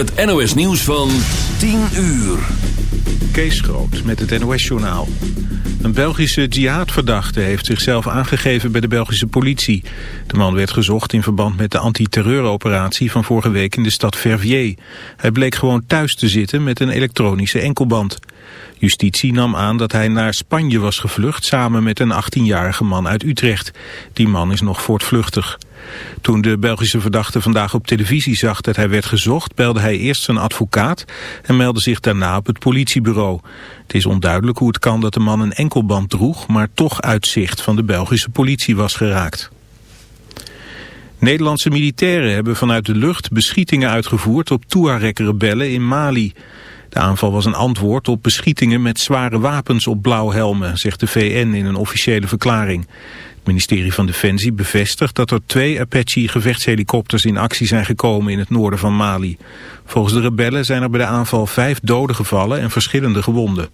Het NOS nieuws van 10 uur. Kees Groot met het NOS-journaal. Een Belgische jihadverdachte heeft zichzelf aangegeven bij de Belgische politie. De man werd gezocht in verband met de antiterreuroperatie van vorige week in de stad Verviers. Hij bleek gewoon thuis te zitten met een elektronische enkelband. Justitie nam aan dat hij naar Spanje was gevlucht samen met een 18-jarige man uit Utrecht. Die man is nog voortvluchtig. Toen de Belgische verdachte vandaag op televisie zag dat hij werd gezocht, belde hij eerst zijn advocaat en meldde zich daarna op het politiebureau. Het is onduidelijk hoe het kan dat de man een enkelband droeg, maar toch uitzicht van de Belgische politie was geraakt. Nederlandse militairen hebben vanuit de lucht beschietingen uitgevoerd op Tuareg-rebellen in Mali. De aanval was een antwoord op beschietingen met zware wapens op blauwhelmen, zegt de VN in een officiële verklaring. Het ministerie van Defensie bevestigt dat er twee Apache-gevechtshelikopters in actie zijn gekomen in het noorden van Mali. Volgens de rebellen zijn er bij de aanval vijf doden gevallen en verschillende gewonden.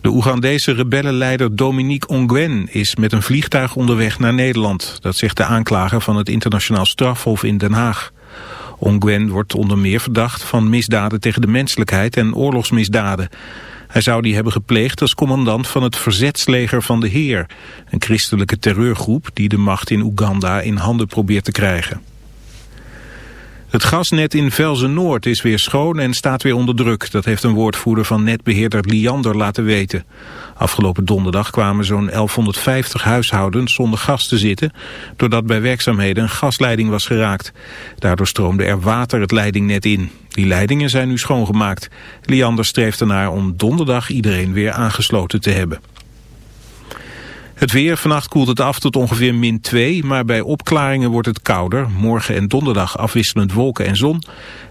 De Oegandese rebellenleider Dominique Ongwen is met een vliegtuig onderweg naar Nederland. Dat zegt de aanklager van het internationaal strafhof in Den Haag. Ongwen wordt onder meer verdacht van misdaden tegen de menselijkheid en oorlogsmisdaden. Hij zou die hebben gepleegd als commandant van het Verzetsleger van de Heer, een christelijke terreurgroep die de macht in Oeganda in handen probeert te krijgen. Het gasnet in Velzen-Noord is weer schoon en staat weer onder druk. Dat heeft een woordvoerder van netbeheerder Liander laten weten. Afgelopen donderdag kwamen zo'n 1150 huishoudens zonder gas te zitten... doordat bij werkzaamheden een gasleiding was geraakt. Daardoor stroomde er water het leidingnet in. Die leidingen zijn nu schoongemaakt. Liander streeft ernaar om donderdag iedereen weer aangesloten te hebben. Het weer, vannacht koelt het af tot ongeveer min 2, maar bij opklaringen wordt het kouder. Morgen en donderdag afwisselend wolken en zon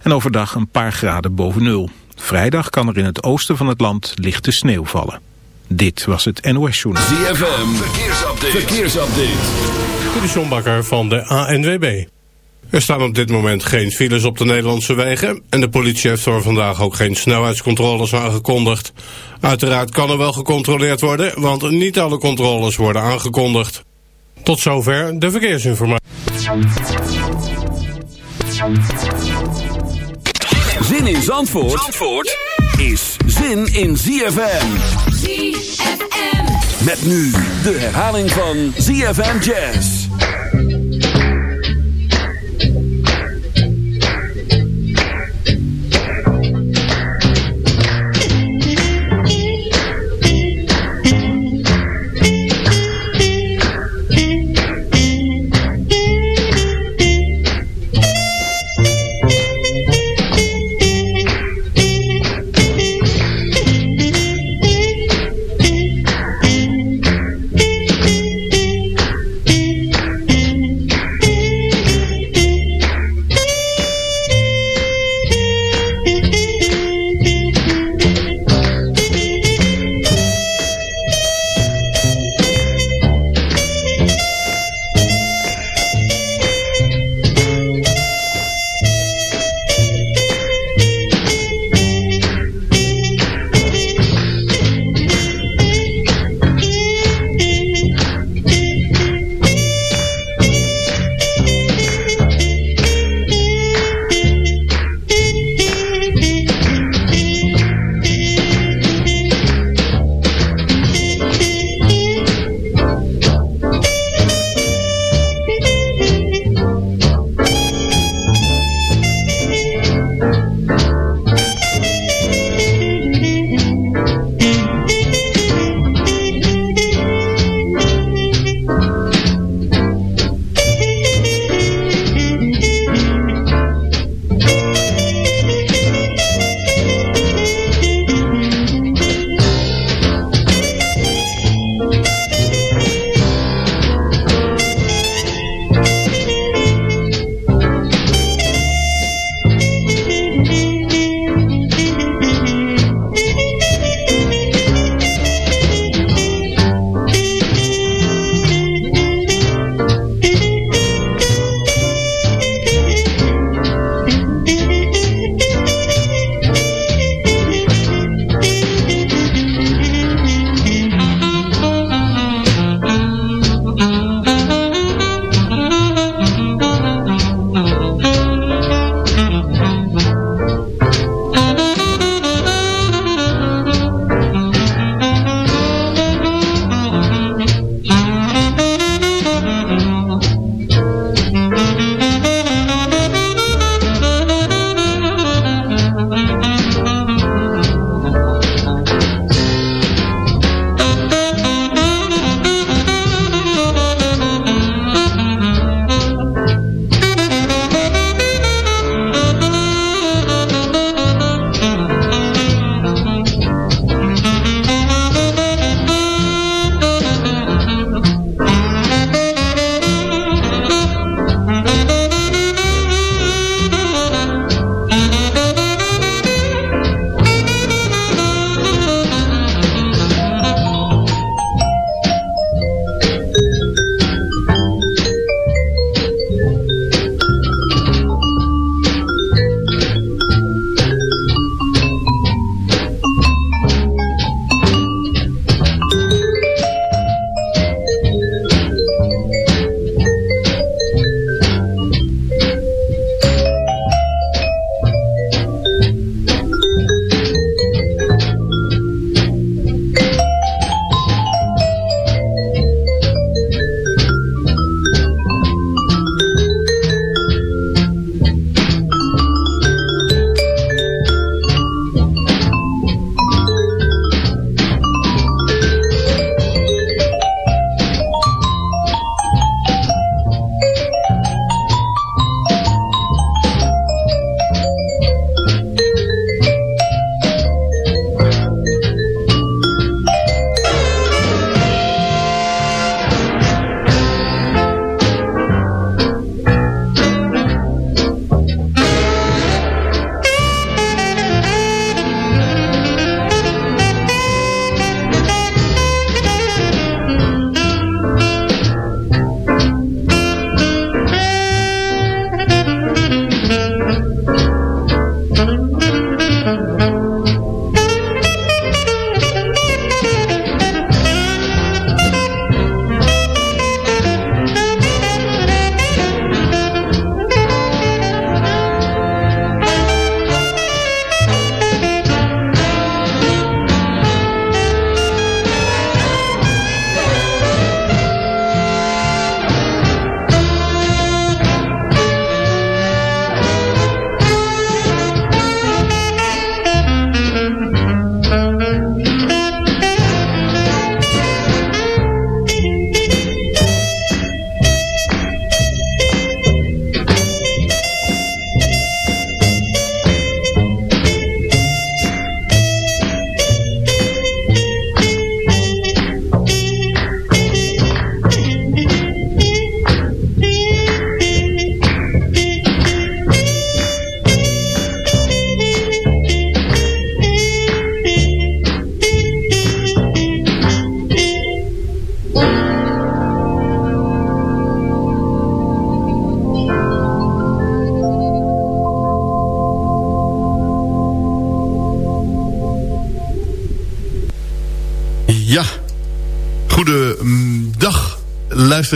en overdag een paar graden boven nul. Vrijdag kan er in het oosten van het land lichte sneeuw vallen. Dit was het NOS Journal. ZFM, verkeersupdate. verkeersupdate. De van de ANWB. Er staan op dit moment geen files op de Nederlandse wegen... en de politie heeft voor vandaag ook geen snelheidscontroles aangekondigd. Uiteraard kan er wel gecontroleerd worden... want niet alle controles worden aangekondigd. Tot zover de verkeersinformatie. Zin in Zandvoort, Zandvoort is zin in ZFM. ZFM. Met nu de herhaling van ZFM Jazz.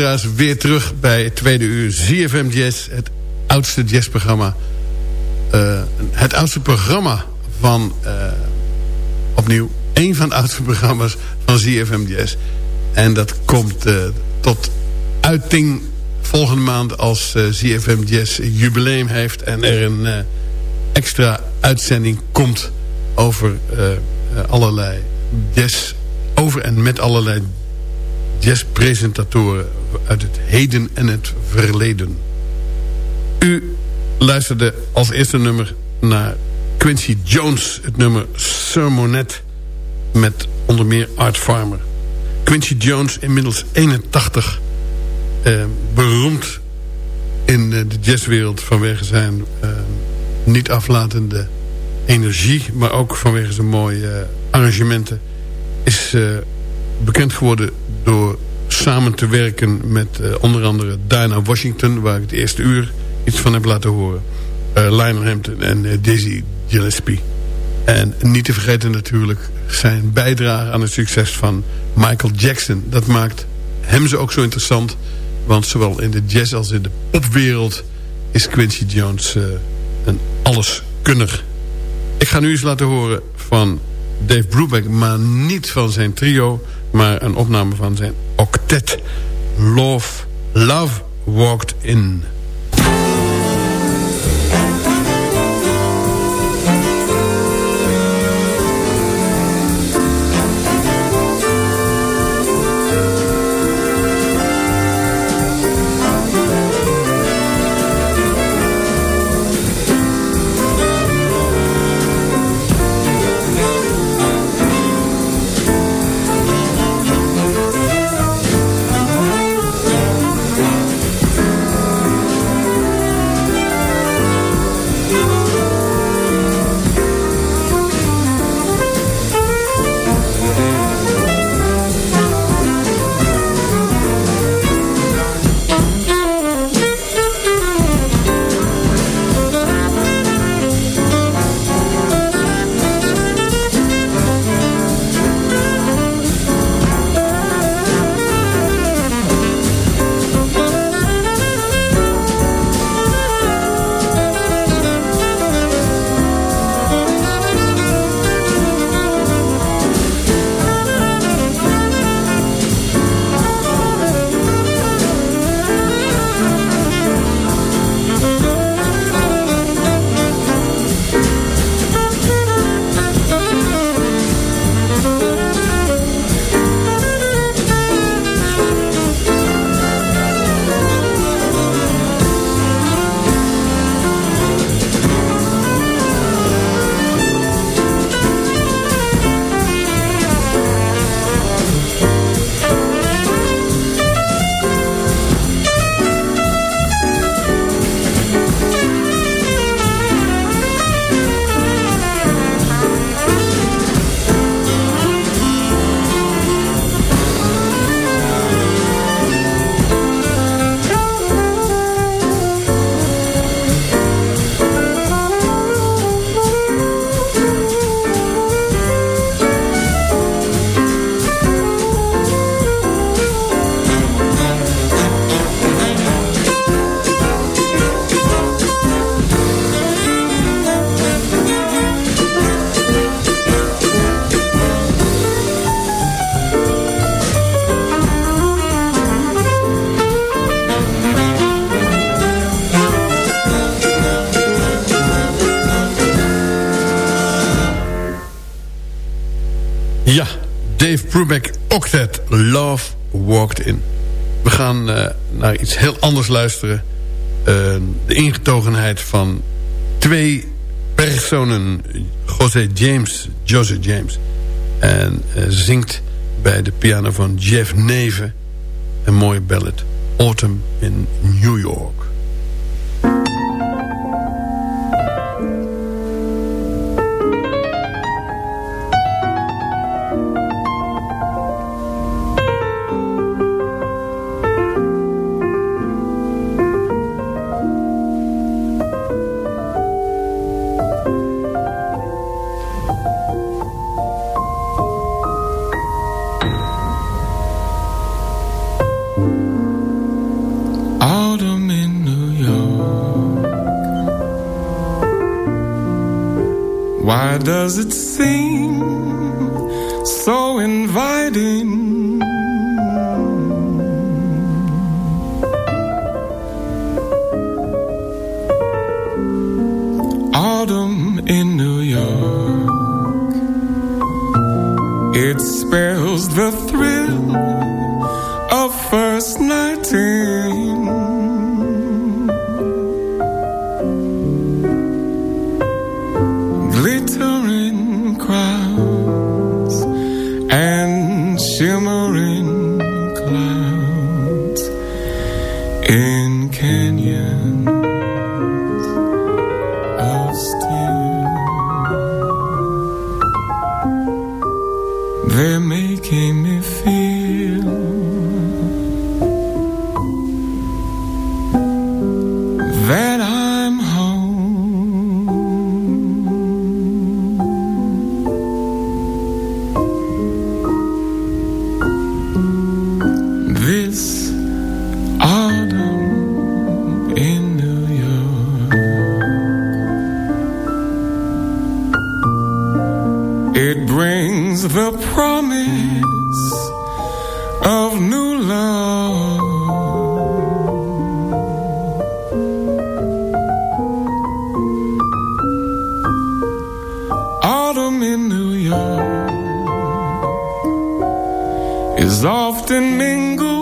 Luisteraars. Weer terug bij tweede uur ZFM Jazz. Het oudste jazzprogramma. Uh, het oudste programma van... Uh, opnieuw, een van de oudste programma's van ZFM Jazz. En dat komt uh, tot uiting volgende maand als ZFM Jazz jubileum heeft... en er een extra uitzending komt over allerlei jazz over en met allerlei jazzpresentatoren uit het heden en het verleden. U luisterde als eerste nummer naar Quincy Jones, het nummer Sermonet met onder meer Art Farmer. Quincy Jones, inmiddels 81, eh, beroemd in de jazzwereld vanwege zijn eh, niet aflatende energie... maar ook vanwege zijn mooie eh, arrangementen is bekend geworden door samen te werken met uh, onder andere Diana Washington... waar ik het eerste uur iets van heb laten horen. Uh, Lionel Hampton en Daisy Gillespie. En niet te vergeten natuurlijk zijn bijdrage aan het succes van Michael Jackson. Dat maakt hem zo ook zo interessant. Want zowel in de jazz als in de popwereld is Quincy Jones een alleskunner. Ik ga nu eens laten horen van Dave Brubeck, maar niet van zijn trio... maar een opname van zijn octet. Love, Love Walked In. Heel anders luisteren. Uh, de ingetogenheid van twee personen. José James, José James. En uh, zingt bij de piano van Jeff Neve... een mooie ballad. Autumn in New York. Does it seem so inviting? Autumn in New York It spells the It brings the promise of new love. Autumn in New York is often mingled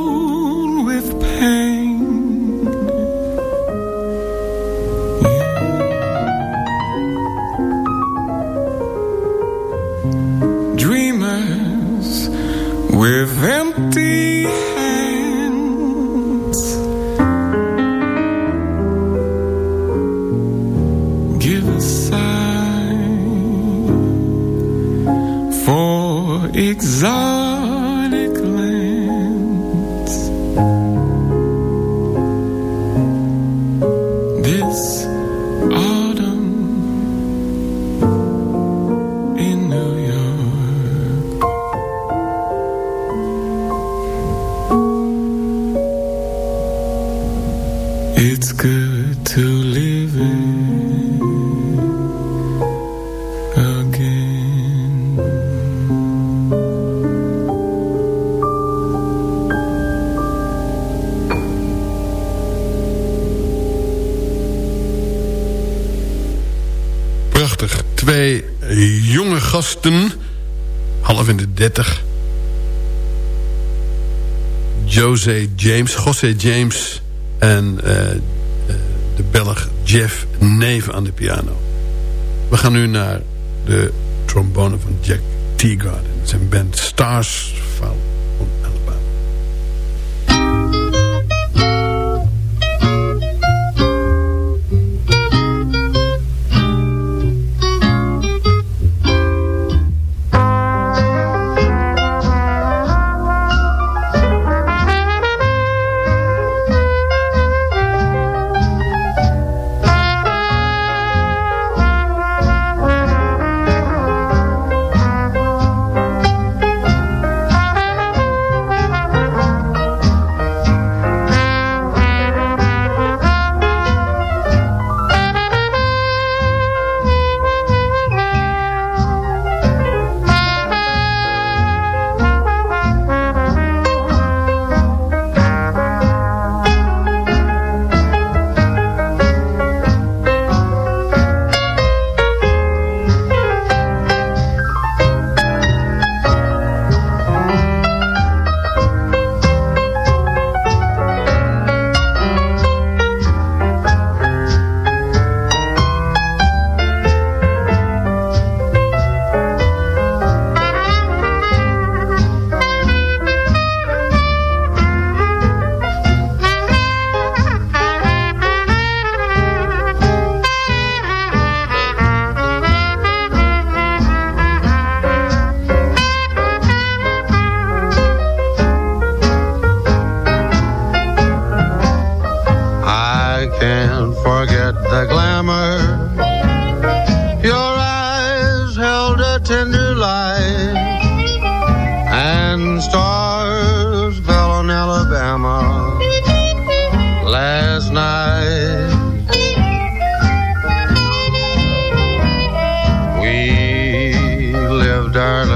James, Jose James en uh, de Belg Jeff Neven aan de piano. We gaan nu naar de trombone van Jack Teagarden. Zijn band Stars van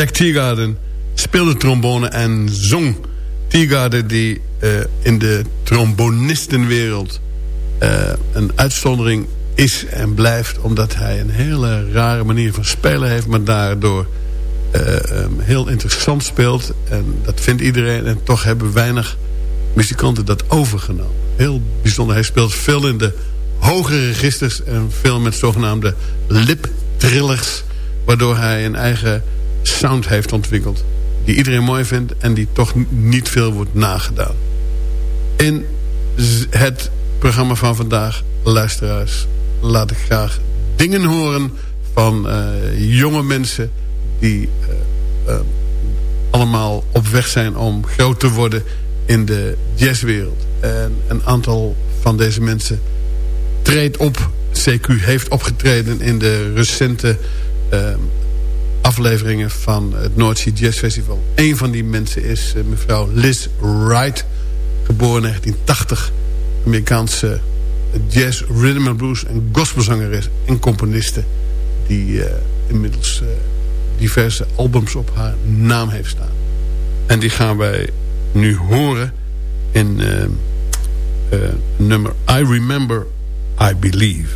Jack Teagarden speelde trombone en zong. Teagarden die eh, in de trombonistenwereld eh, een uitzondering is en blijft... omdat hij een hele rare manier van spelen heeft... maar daardoor eh, ehm, heel interessant speelt. En dat vindt iedereen. En toch hebben weinig muzikanten dat overgenomen. Heel bijzonder. Hij speelt veel in de hogere registers... en veel met zogenaamde lip-trillers... waardoor hij een eigen sound heeft ontwikkeld... die iedereen mooi vindt en die toch niet veel wordt nagedaan. In het programma van vandaag, luisteraars... laat ik graag dingen horen van eh, jonge mensen... die eh, eh, allemaal op weg zijn om groot te worden in de jazzwereld. En een aantal van deze mensen treedt op. CQ heeft opgetreden in de recente eh, afleveringen van het Noordzee Jazz Festival. Een van die mensen is eh, mevrouw Liz Wright. Geboren in 1980. Amerikaanse jazz, rhythm and blues en gospelzangeres en componiste. Die eh, inmiddels eh, diverse albums op haar naam heeft staan. En die gaan wij nu horen in eh, eh, nummer I Remember, I Believe.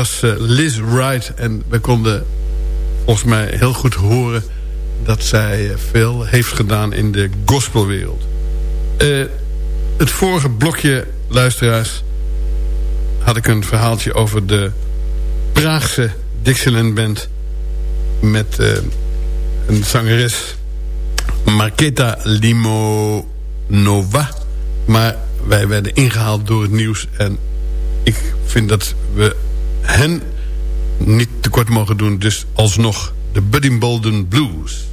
was eh, Liz Wright. En we konden volgens mij heel goed horen dat zij eh, veel heeft gedaan in de gospelwereld. Eh, het vorige blokje, luisteraars, had ik een verhaaltje over de Praagse Dixieland Band... met een zangeres, Marketa Limonova. Maar wij werden ingehaald door het nieuws en ik vind dat we hen niet tekort mogen doen. Dus alsnog de Buddy Bolden Blues.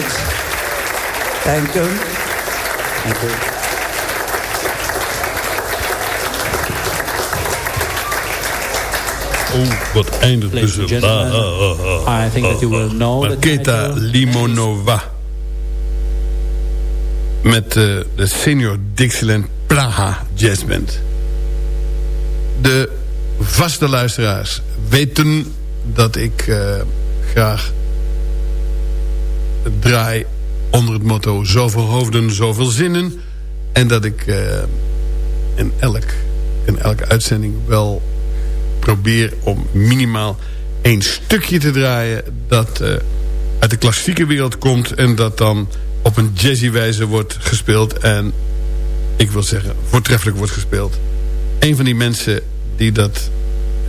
Much. Thank you. Thank you. Oh, wat eindigt dus gentlemen, Ah, ah, ah, I think that you will know that Marketa Limonova. Met eh, de senior Dixieland Praha Jazz Band. De vaste luisteraars weten dat ik eh, graag draai onder het motto... zoveel hoofden, zoveel zinnen. En dat ik eh, in, elk, in elke uitzending wel probeer om minimaal één stukje te draaien... dat eh, uit de klassieke wereld komt... en dat dan op een jazzy wijze wordt gespeeld... en ik wil zeggen, voortreffelijk wordt gespeeld. Een van die mensen die dat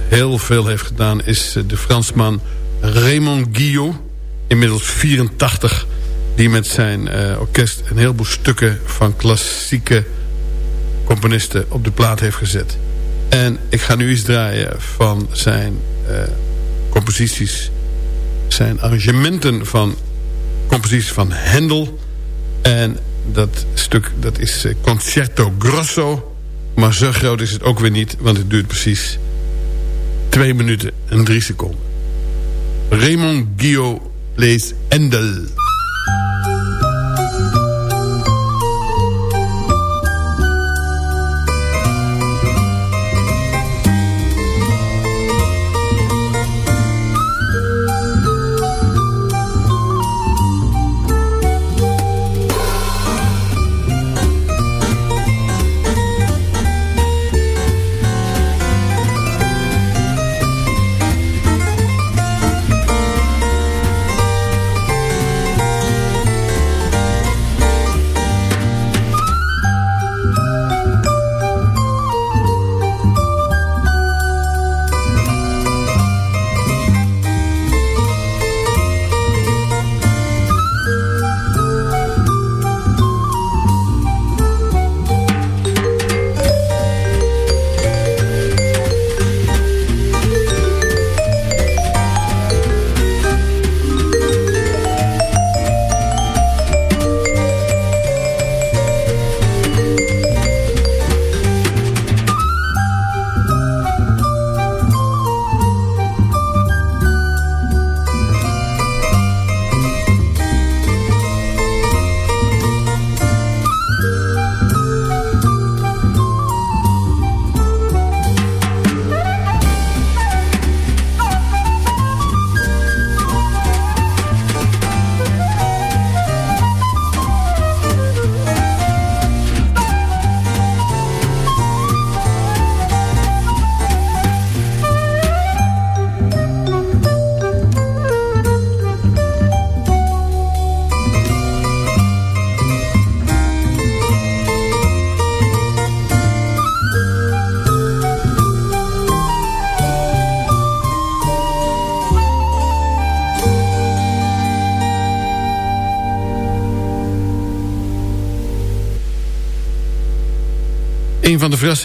heel veel heeft gedaan... is eh, de Fransman Raymond Guillot, inmiddels 84... die met zijn eh, orkest een heleboel stukken van klassieke componisten op de plaat heeft gezet. En ik ga nu iets draaien van zijn eh, composities... zijn arrangementen van composities van Handel... En dat stuk, dat is eh, Concerto Grosso. Maar zo groot is het ook weer niet, want het duurt precies 2 minuten en 3 seconden. Raymond Guillaume Place Endel.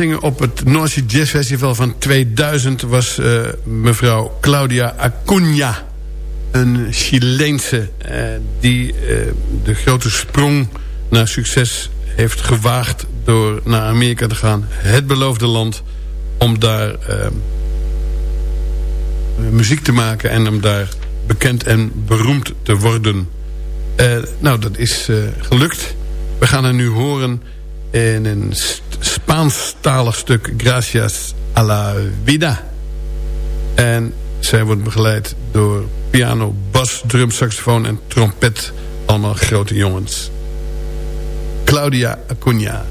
Op het Noordse Jazz Festival van 2000... was eh, mevrouw Claudia Acuna. Een Chileense eh, die eh, de grote sprong naar succes heeft gewaagd... door naar Amerika te gaan. Het beloofde land om daar muziek te maken... en om daar bekend en beroemd te worden. Nou, dat is gelukt. We gaan haar nu horen in een Spaanstalig stuk Gracias a la Vida. En zij wordt begeleid door piano, bas, drum, saxofoon en trompet. Allemaal grote jongens. Claudia Acuna.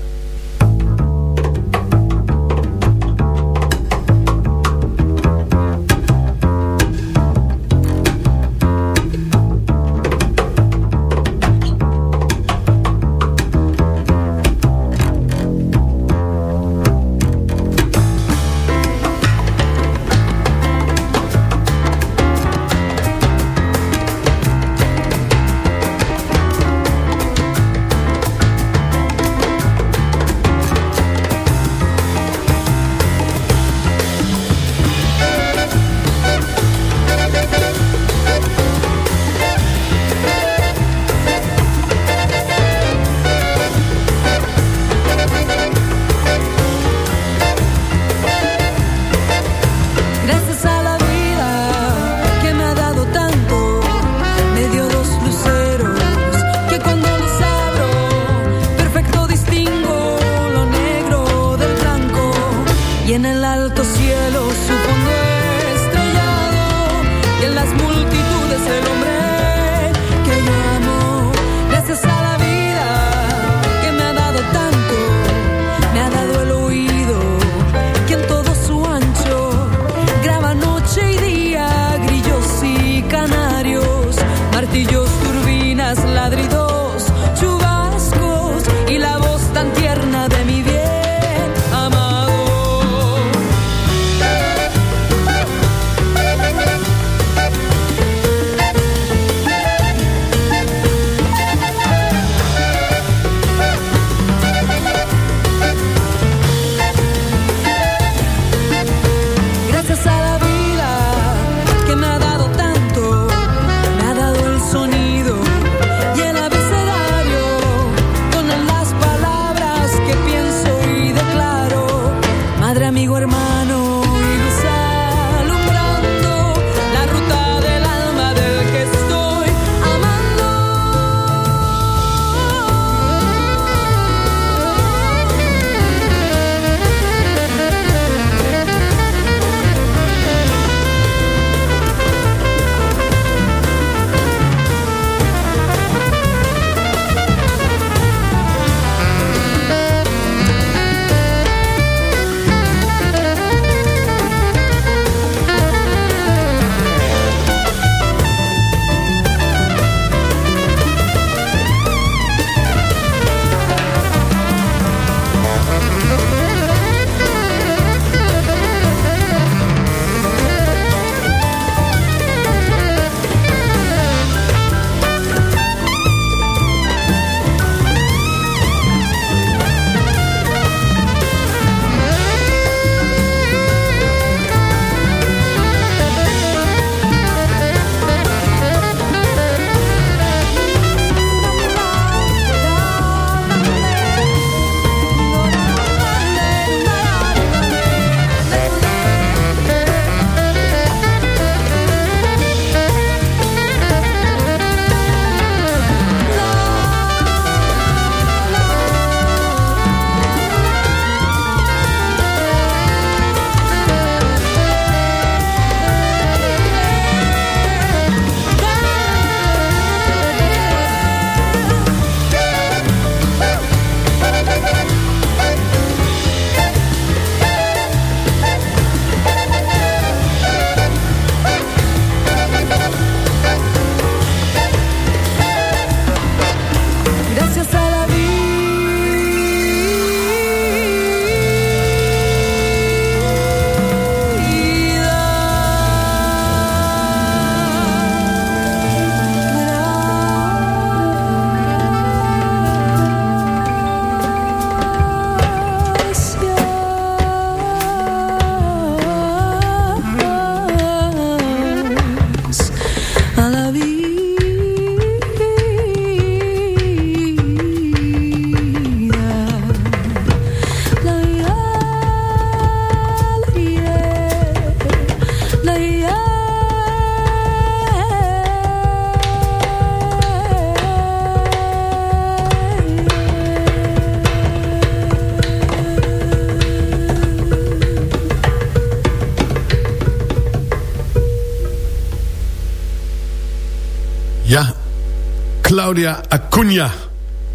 Claudia Acuna.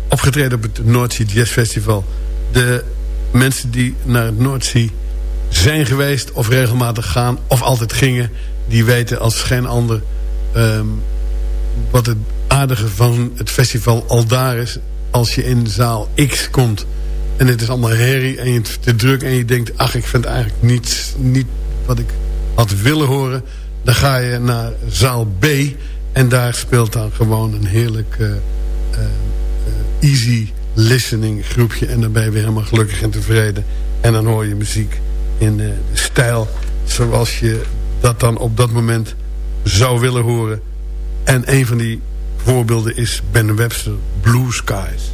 Opgetreden op het Noordzee Jazz Festival. De mensen die naar het Noordzee zijn geweest... of regelmatig gaan, of altijd gingen... die weten als geen ander... ehm, wat het aardige van het festival al daar is... als je in zaal X komt... en het is allemaal herrie en je te druk... en je denkt, ach, ik vind eigenlijk niet, niet wat ik had willen horen... dan ga je naar zaal B... en daar speelt dan gewoon een heerlijk... eh, eh, eh, easy listening groepje... en dan ben je weer helemaal gelukkig en tevreden... en dan hoor je muziek in de stijl... zoals je dat dan op dat moment zou willen horen... En een van die voorbeelden is Ben Webster, Blue Skies.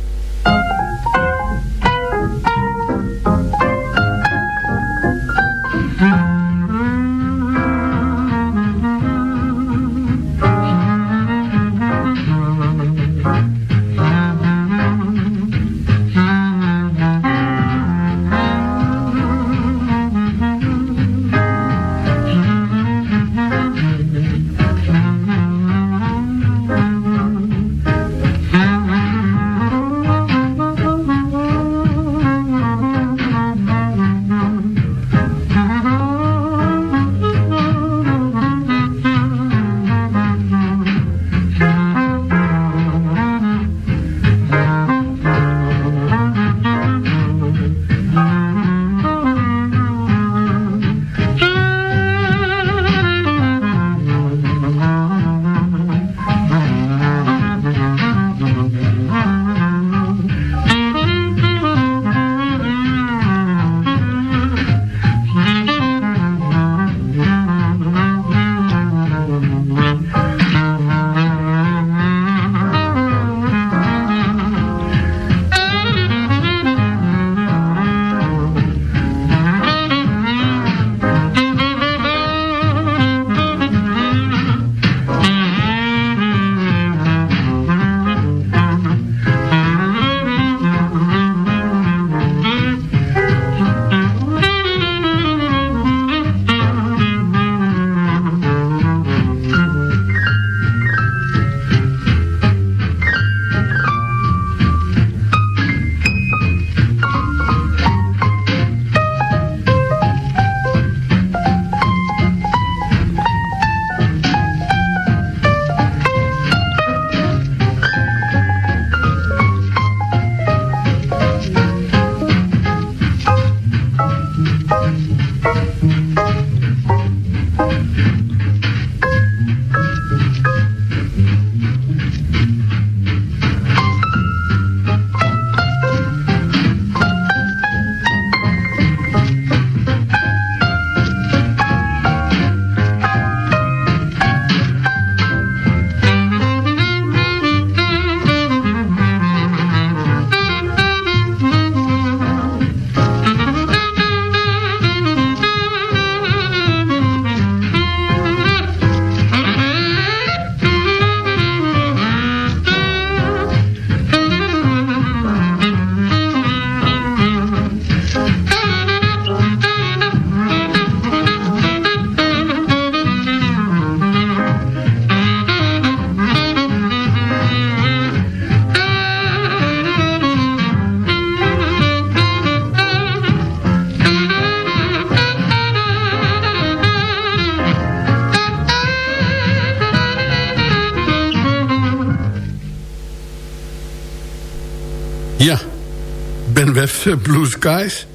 Ben Webster, Blue Skies.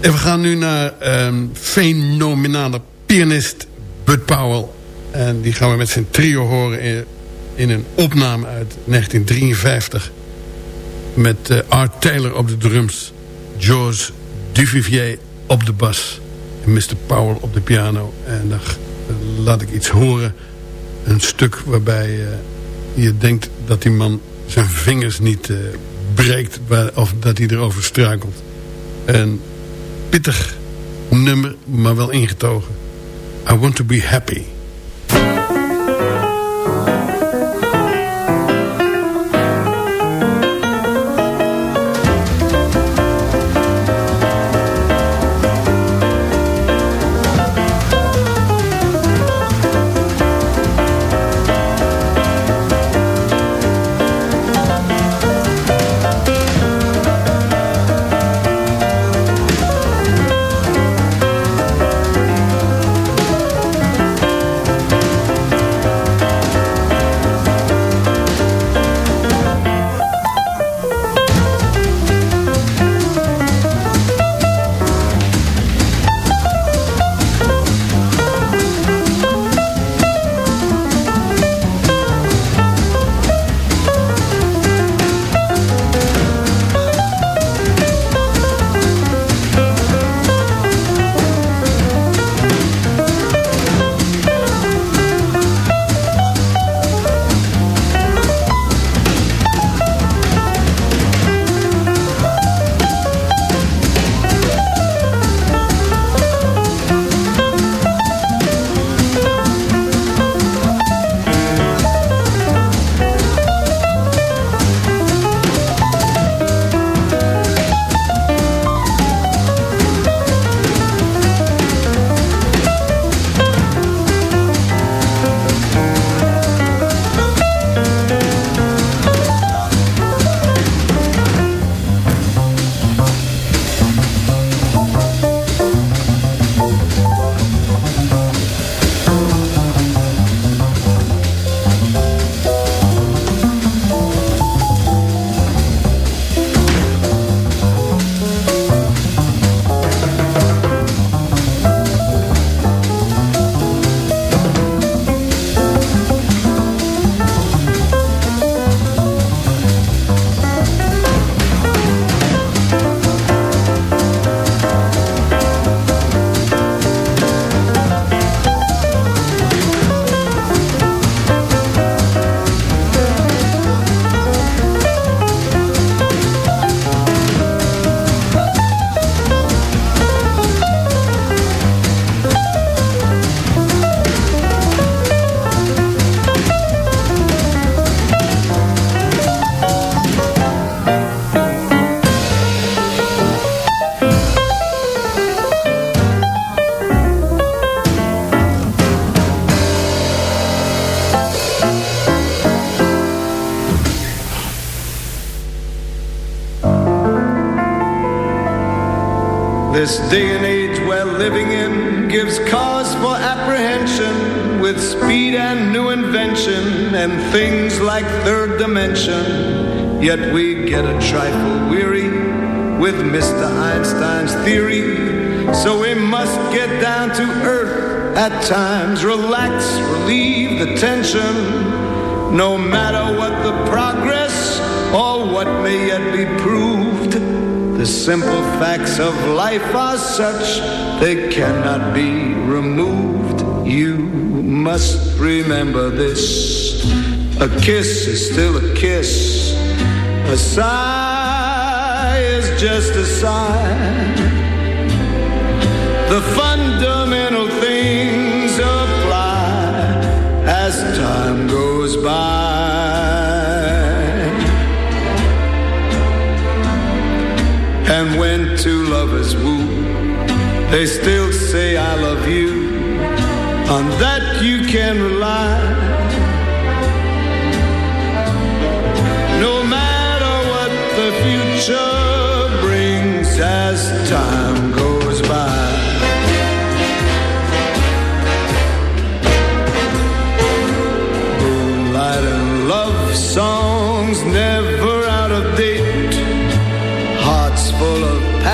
En we gaan nu naar um, fenomenale pianist Bud Powell. En die gaan we met zijn trio horen in, in een opname uit 1953. Met uh, Art Taylor op de drums. George Duvivier op de bas. En Mr. Powell op de piano. En dan laat ik iets horen. Een stuk waarbij uh, je denkt dat die man zijn vingers niet breekt. Of dat hij erover struikelt. Een pittig nummer, maar wel ingetogen. I want to be happy. This day and age we're living in gives cause for apprehension with speed and new invention and things like third dimension. Yet we get a trifle weary with Mr. Einstein's theory. So we must get down to earth at times, relax, relieve the tension. No matter what the progress or what may yet be proved, the simple facts of life are such they cannot be removed. You must remember this. A kiss is still a kiss. A sigh is just a sigh. The fundamental And when two lovers woo, they still say I love you. On that you can rely.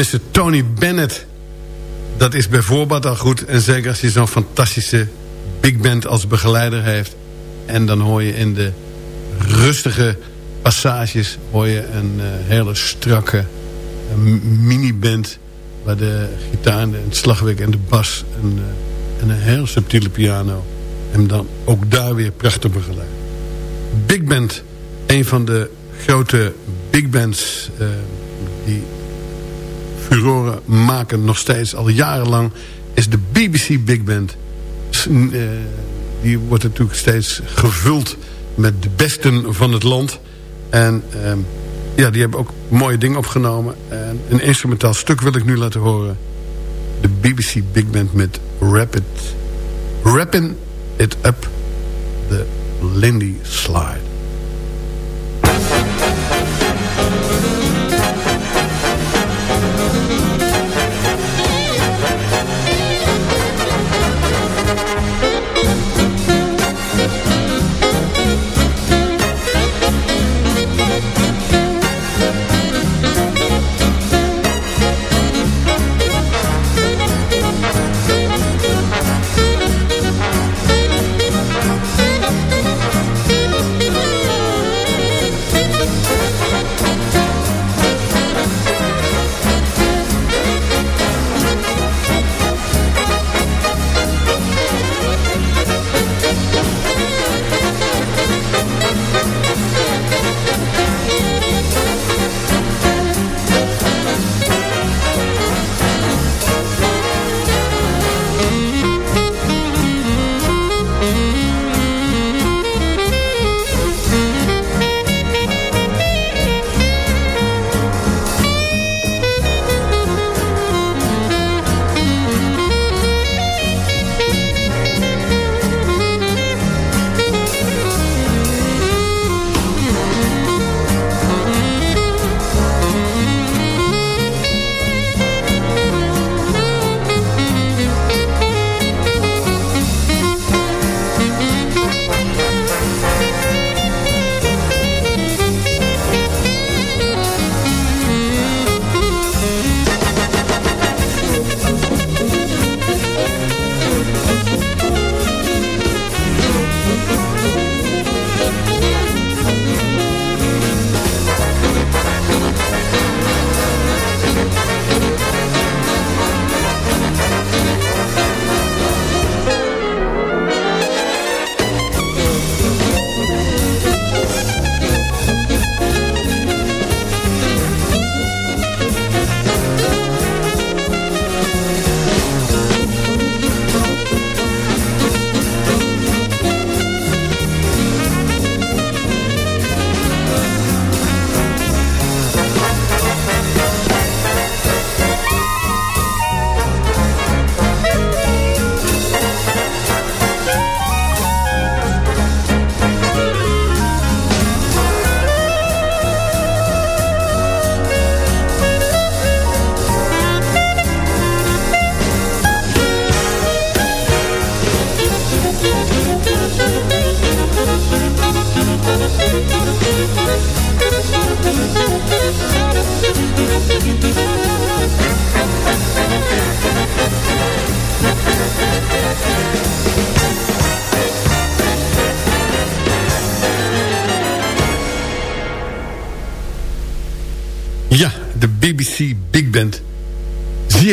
Mr. Tony Bennett. Dat is bijvoorbeeld al goed. En zeker als je zo'n fantastische big band als begeleider heeft. En dan hoor je in de rustige passages... hoor je een eh, hele strakke een mini-band... waar de gitaar en het slagwerk en de bas... En, eh, en een heel subtiele piano... en dan ook daar weer prachtig begeleid. Big band, een van de grote big bands... eh, die furoren maken nog steeds al jarenlang... is de BBC Big Band. Eh, die wordt natuurlijk steeds gevuld met de besten van het land. En ehm, ja, die hebben ook mooie dingen opgenomen. En een instrumentaal stuk wil ik nu laten horen. De BBC Big Band met Rapid. Rapping It Up. De Lindy Slide.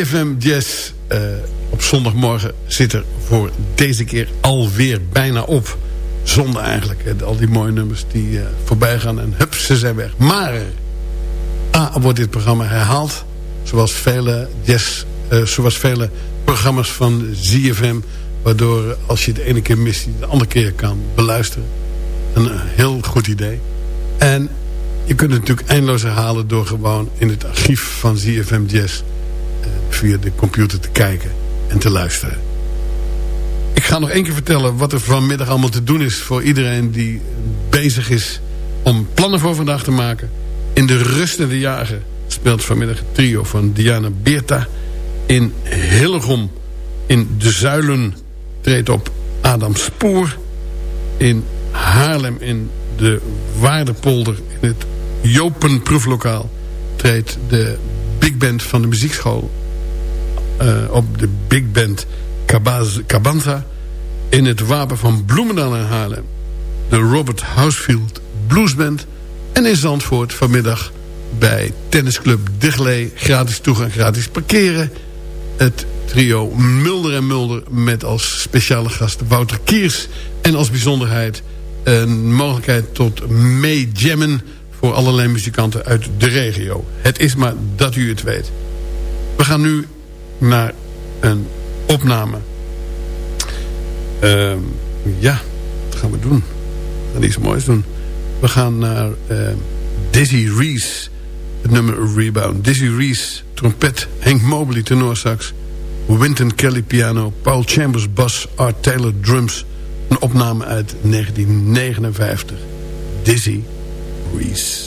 ZFM Jazz eh, op zondagmorgen zit er voor deze keer alweer bijna op. Zonde eigenlijk. hè. Al die mooie nummers die eh, voorbij gaan en hup, ze zijn weg. Maar A, wordt dit programma herhaald. Zoals vele, jazz, eh, zoals vele programma's van ZFM. Waardoor als je de ene keer mist, je de andere keer kan beluisteren. Een heel goed idee. En je kunt het natuurlijk eindeloos herhalen door gewoon in het archief van ZFM Jazz via de computer te kijken en te luisteren. Ik ga nog één keer vertellen wat er vanmiddag allemaal te doen is... voor iedereen die bezig is om plannen voor vandaag te maken. In de rustende jager speelt vanmiddag het trio van Diana Beerta. In Hillegom, in De Zuilen, treedt op Adam Spoor. In Haarlem, in de Waardepolder, in het Jopenproeflokaal... treedt de big band van de muziekschool eh, op de big band Cabanza... in het wapen van Bloemendaal en Haarlem... de Robert Housefield Bluesband... en in Zandvoort vanmiddag bij tennisclub Diglee... gratis toegang, gratis parkeren... het trio Mulder en Mulder met als speciale gast Wouter Kiers... en als bijzonderheid een mogelijkheid tot meejammen... voor allerlei muzikanten uit de regio. Het is maar dat u het weet. We gaan nu naar een opname. Ehm, ja, wat gaan we doen? We gaan iets moois doen. We gaan naar ehm, Dizzy Reese. Het nummer Rebound. Dizzy Reese, trompet. Henk Mobley, tenorsax. Wynton Kelly, piano. Paul Chambers, bas. Art Taylor, drums. Een opname uit 1959. Dizzy Reese.